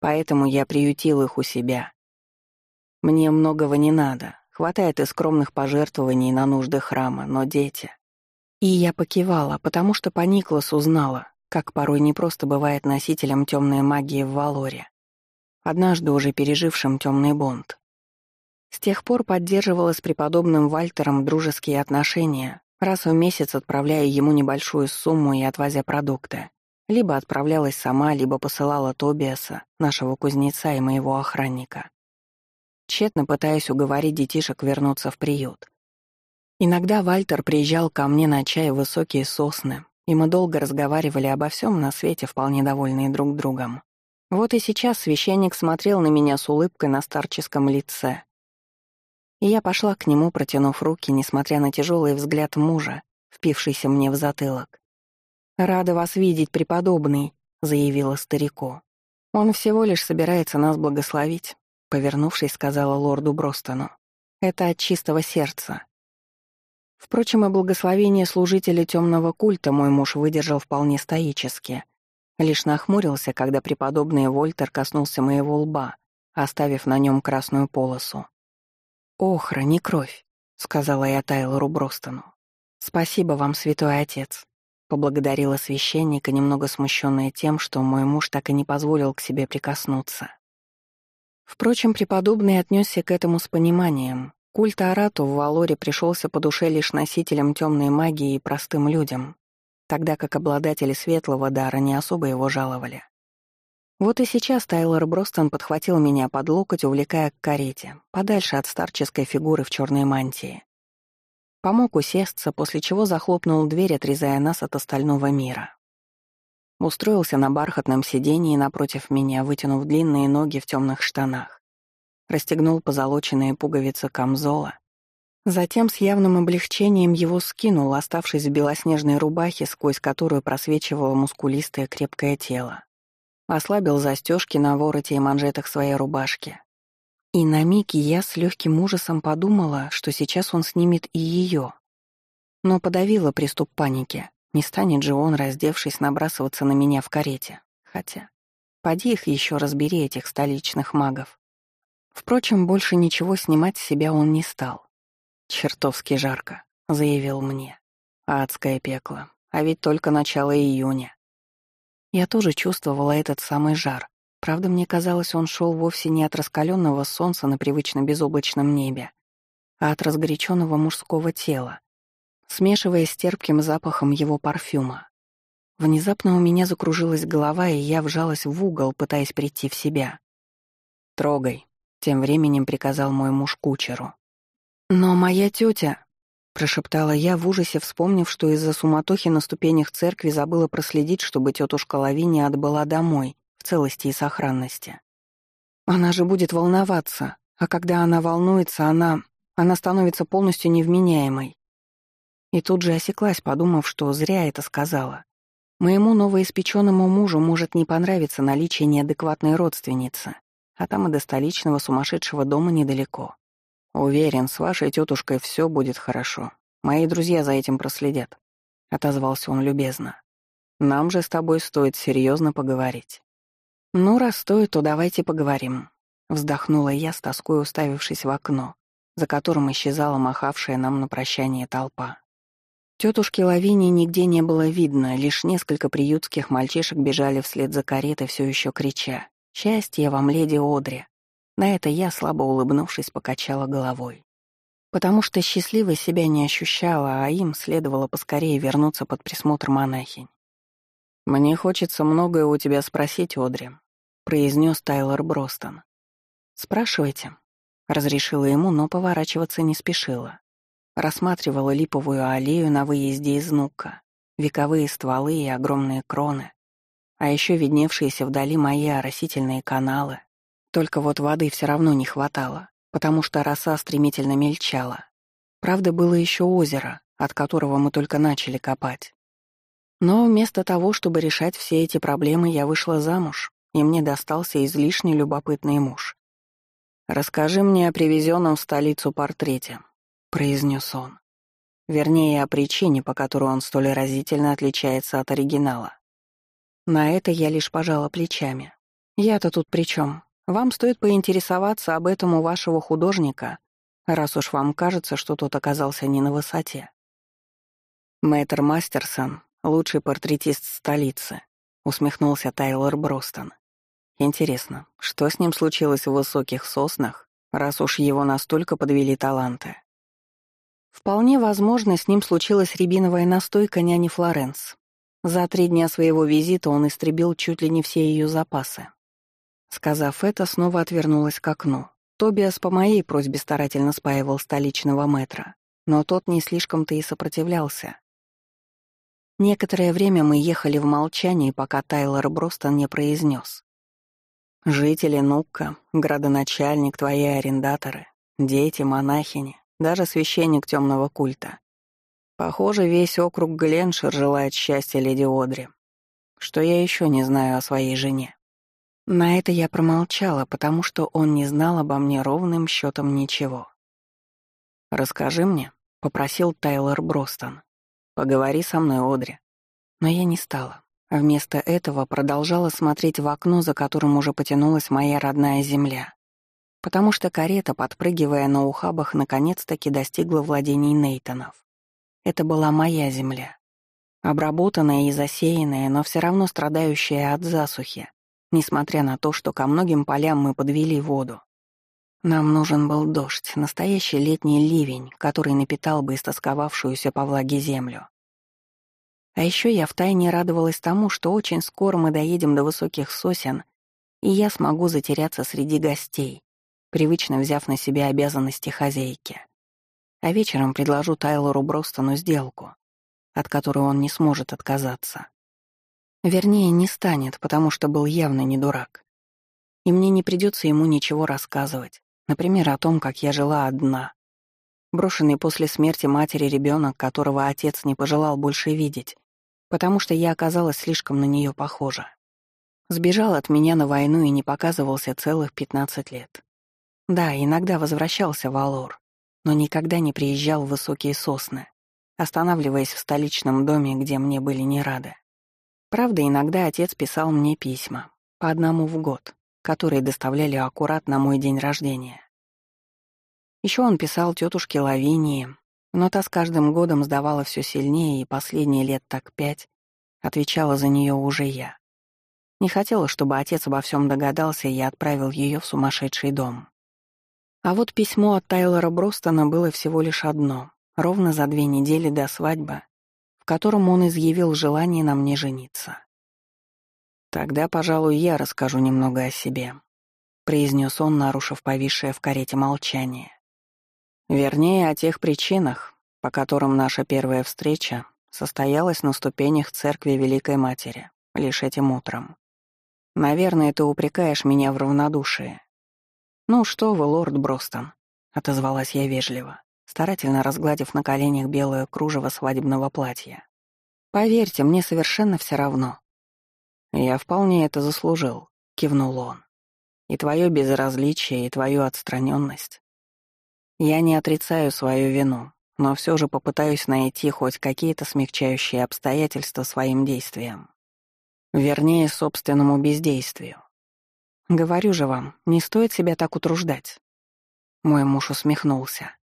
Поэтому я приютил их у себя. Мне многого не надо, Хватает и скромных пожертвований на нужды храма, но дети... И я покивала, потому что Паниклас узнала, как порой не просто бывает носителем темной магии в Валоре, однажды уже пережившим темный бонд. С тех пор поддерживала с преподобным Вальтером дружеские отношения, раз в месяц отправляя ему небольшую сумму и отвозя продукты. Либо отправлялась сама, либо посылала Тобиаса, нашего кузнеца и моего охранника. Тщетно пытаясь уговорить детишек вернуться в приют. Иногда Вальтер приезжал ко мне на чай в высокие сосны, и мы долго разговаривали обо всем на свете, вполне довольные друг другом. Вот и сейчас священник смотрел на меня с улыбкой на старческом лице. И я пошла к нему, протянув руки, несмотря на тяжелый взгляд мужа, впившийся мне в затылок. «Рада вас видеть, преподобный», — заявила старику. «Он всего лишь собирается нас благословить», — повернувшись, сказала лорду Бростону. «Это от чистого сердца». Впрочем, и благословение служителя темного культа мой муж выдержал вполне стоически. Лишь нахмурился, когда преподобный Вольтер коснулся моего лба, оставив на нем красную полосу. «Охра, не кровь», — сказала я Тайлору Бростону. «Спасибо вам, святой отец», — поблагодарила священника, немного смущенная тем, что мой муж так и не позволил к себе прикоснуться. Впрочем, преподобный отнесся к этому с пониманием, Культ Арату в Валоре пришелся по душе лишь носителям темной магии и простым людям, тогда как обладатели светлого дара не особо его жаловали. Вот и сейчас Тайлор Бростон подхватил меня под локоть, увлекая к карете, подальше от старческой фигуры в черной мантии. Помог усесться, после чего захлопнул дверь, отрезая нас от остального мира. Устроился на бархатном сидении напротив меня, вытянув длинные ноги в темных штанах расстегнул позолоченные пуговицы камзола. Затем с явным облегчением его скинул, оставшись в белоснежной рубахе, сквозь которую просвечивало мускулистое крепкое тело. Ослабил застежки на вороте и манжетах своей рубашки. И на миг я с легким ужасом подумала, что сейчас он снимет и ее. Но подавила приступ паники. Не станет же он, раздевшись, набрасываться на меня в карете. Хотя, поди их еще разбери, этих столичных магов. Впрочем, больше ничего снимать с себя он не стал. «Чертовски жарко», — заявил мне. «Адское пекло. А ведь только начало июня». Я тоже чувствовала этот самый жар. Правда, мне казалось, он шел вовсе не от раскаленного солнца на привычно безоблачном небе, а от разгоряченного мужского тела, смешиваясь с терпким запахом его парфюма. Внезапно у меня закружилась голова, и я вжалась в угол, пытаясь прийти в себя. «Трогай», тем временем приказал мой муж кучеру. «Но моя тетя...» — прошептала я в ужасе, вспомнив, что из-за суматохи на ступенях церкви забыла проследить, чтобы тетушка Лавиния отбыла домой в целости и сохранности. «Она же будет волноваться, а когда она волнуется, она... она становится полностью невменяемой». И тут же осеклась, подумав, что зря это сказала. Моему новоиспеченному мужу может не понравиться наличие неадекватной родственницы а там и до столичного сумасшедшего дома недалеко. Уверен, с вашей тетушкой все будет хорошо. Мои друзья за этим проследят», — отозвался он любезно. «Нам же с тобой стоит серьезно поговорить». «Ну, раз стоит, то давайте поговорим», — вздохнула я с тоской, уставившись в окно, за которым исчезала махавшая нам на прощание толпа. Тетушки Лавинии нигде не было видно, лишь несколько приютских мальчишек бежали вслед за каретой, все еще крича. «Счастье вам, леди Одри!» На это я, слабо улыбнувшись, покачала головой. Потому что счастливой себя не ощущала, а им следовало поскорее вернуться под присмотр монахинь. «Мне хочется многое у тебя спросить, Одри», — произнес Тайлор Бростон. «Спрашивайте», — разрешила ему, но поворачиваться не спешила. Рассматривала липовую аллею на выезде из Нука, вековые стволы и огромные кроны, а еще видневшиеся вдали мои оросительные каналы. Только вот воды все равно не хватало, потому что роса стремительно мельчала. Правда, было еще озеро, от которого мы только начали копать. Но вместо того, чтобы решать все эти проблемы, я вышла замуж, и мне достался излишне любопытный муж. «Расскажи мне о привезенном в столицу портрете», — произнес он. Вернее, о причине, по которой он столь разительно отличается от оригинала. На это я лишь пожала плечами. Я-то тут при чем? Вам стоит поинтересоваться об этом у вашего художника, раз уж вам кажется, что тот оказался не на высоте. Мэтр Мастерсон — лучший портретист столицы, усмехнулся Тайлор Бростон. Интересно, что с ним случилось в высоких соснах, раз уж его настолько подвели таланты. Вполне возможно, с ним случилась рябиновая настойка няни Флоренс. За три дня своего визита он истребил чуть ли не все ее запасы. Сказав это, снова отвернулась к окну. Тобиас по моей просьбе старательно спаивал столичного метра, но тот не слишком-то и сопротивлялся. Некоторое время мы ехали в молчании, пока Тайлор Бростон не произнес. «Жители Нукка, градоначальник, твои арендаторы, дети, монахини, даже священник темного культа. Похоже, весь округ Гленшир желает счастья леди Одри. Что я еще не знаю о своей жене?» На это я промолчала, потому что он не знал обо мне ровным счетом ничего. «Расскажи мне», — попросил Тайлор Бростон. «Поговори со мной, Одри». Но я не стала. Вместо этого продолжала смотреть в окно, за которым уже потянулась моя родная земля. Потому что карета, подпрыгивая на ухабах, наконец-таки достигла владений Нейтонов. Это была моя земля. Обработанная и засеянная, но все равно страдающая от засухи, несмотря на то, что ко многим полям мы подвели воду. Нам нужен был дождь, настоящий летний ливень, который напитал бы истосковавшуюся по влаге землю. А еще я втайне радовалась тому, что очень скоро мы доедем до высоких сосен, и я смогу затеряться среди гостей, привычно взяв на себя обязанности хозяйки. А вечером предложу Тайлору Бростону сделку, от которой он не сможет отказаться. Вернее, не станет, потому что был явно не дурак. И мне не придется ему ничего рассказывать, например, о том, как я жила одна. Брошенный после смерти матери ребенок, которого отец не пожелал больше видеть, потому что я оказалась слишком на нее похожа. Сбежал от меня на войну и не показывался целых 15 лет. Да, иногда возвращался в Алор, но никогда не приезжал в высокие сосны, останавливаясь в столичном доме, где мне были не рады. Правда, иногда отец писал мне письма, по одному в год, которые доставляли аккурат на мой день рождения. Еще он писал тетушке Лавинии, но та с каждым годом сдавала все сильнее, и последние лет так пять отвечала за нее уже я. Не хотела, чтобы отец обо всем догадался, и отправил ее в сумасшедший дом. А вот письмо от Тайлора Бростона было всего лишь одно, ровно за две недели до свадьбы, в котором он изъявил желание на мне жениться. «Тогда, пожалуй, я расскажу немного о себе», — произнес он, нарушив повисшее в карете молчание. «Вернее, о тех причинах, по которым наша первая встреча состоялась на ступенях церкви Великой Матери, лишь этим утром. Наверное, ты упрекаешь меня в равнодушии». «Ну что вы, лорд Бростон», — отозвалась я вежливо старательно разгладив на коленях белое кружево свадебного платья. «Поверьте, мне совершенно все равно». «Я вполне это заслужил», — кивнул он. «И твое безразличие, и твою отстраненность. Я не отрицаю свою вину, но все же попытаюсь найти хоть какие-то смягчающие обстоятельства своим действиям. Вернее, собственному бездействию. Говорю же вам, не стоит себя так утруждать. Мой муж усмехнулся.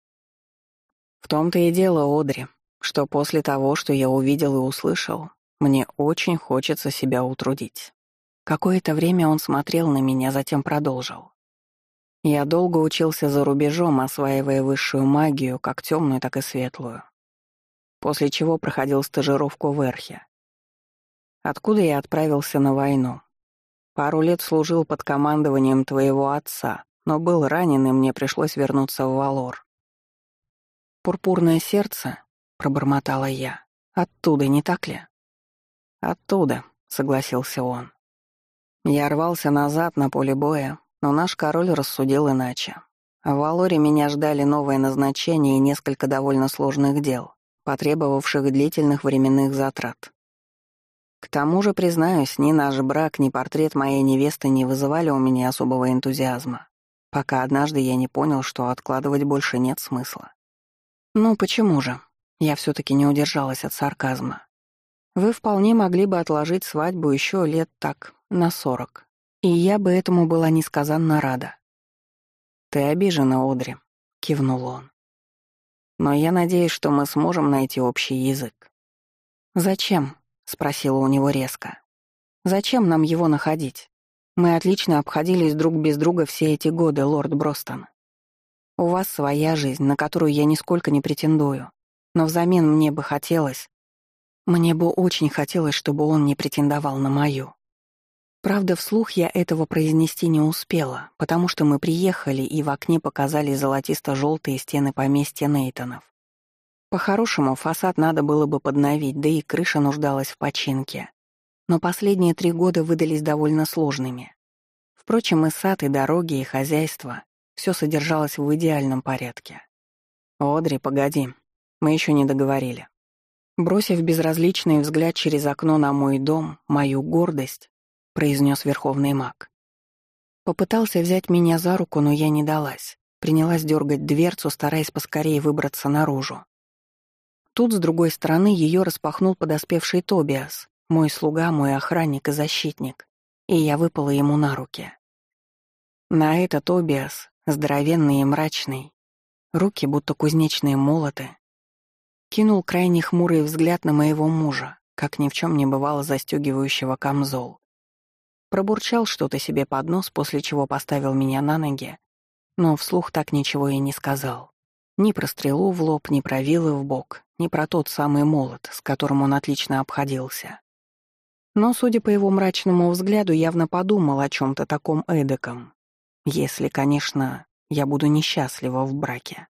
В том-то и дело, Одри, что после того, что я увидел и услышал, мне очень хочется себя утрудить. Какое-то время он смотрел на меня, затем продолжил. Я долго учился за рубежом, осваивая высшую магию, как темную, так и светлую. После чего проходил стажировку в Эрхе. Откуда я отправился на войну. Пару лет служил под командованием твоего отца, но был ранен, и мне пришлось вернуться в Валор. «Пурпурное сердце», — пробормотала я. «Оттуда, не так ли?» «Оттуда», — согласился он. Я рвался назад на поле боя, но наш король рассудил иначе. В Валоре меня ждали новое назначение и несколько довольно сложных дел, потребовавших длительных временных затрат. К тому же, признаюсь, ни наш брак, ни портрет моей невесты не вызывали у меня особого энтузиазма, пока однажды я не понял, что откладывать больше нет смысла. «Ну почему же?» Я все таки не удержалась от сарказма. «Вы вполне могли бы отложить свадьбу еще лет так, на сорок. И я бы этому была несказанно рада». «Ты обижена, Одри», — кивнул он. «Но я надеюсь, что мы сможем найти общий язык». «Зачем?» — спросила у него резко. «Зачем нам его находить? Мы отлично обходились друг без друга все эти годы, лорд Бростон. У вас своя жизнь, на которую я нисколько не претендую. Но взамен мне бы хотелось... Мне бы очень хотелось, чтобы он не претендовал на мою. Правда, вслух я этого произнести не успела, потому что мы приехали, и в окне показались золотисто-желтые стены поместья Нейтонов. По-хорошему, фасад надо было бы подновить, да и крыша нуждалась в починке. Но последние три года выдались довольно сложными. Впрочем, и сад, и дороги, и хозяйство — все содержалось в идеальном порядке. «Одри, погоди, мы еще не договорили». Бросив безразличный взгляд через окно на мой дом, мою гордость, произнес верховный маг. Попытался взять меня за руку, но я не далась. Принялась дергать дверцу, стараясь поскорее выбраться наружу. Тут, с другой стороны, ее распахнул подоспевший Тобиас, мой слуга, мой охранник и защитник, и я выпала ему на руки. На это Тобиас, здоровенный и мрачный, руки будто кузнечные молоты, кинул крайне хмурый взгляд на моего мужа, как ни в чем не бывало застегивающего камзол. Пробурчал что-то себе под нос, после чего поставил меня на ноги, но вслух так ничего и не сказал. Ни про стрелу в лоб, ни про вилы в бок, ни про тот самый молот, с которым он отлично обходился. Но, судя по его мрачному взгляду, явно подумал о чем то таком эдаком. Если, конечно, я буду несчастлива в браке.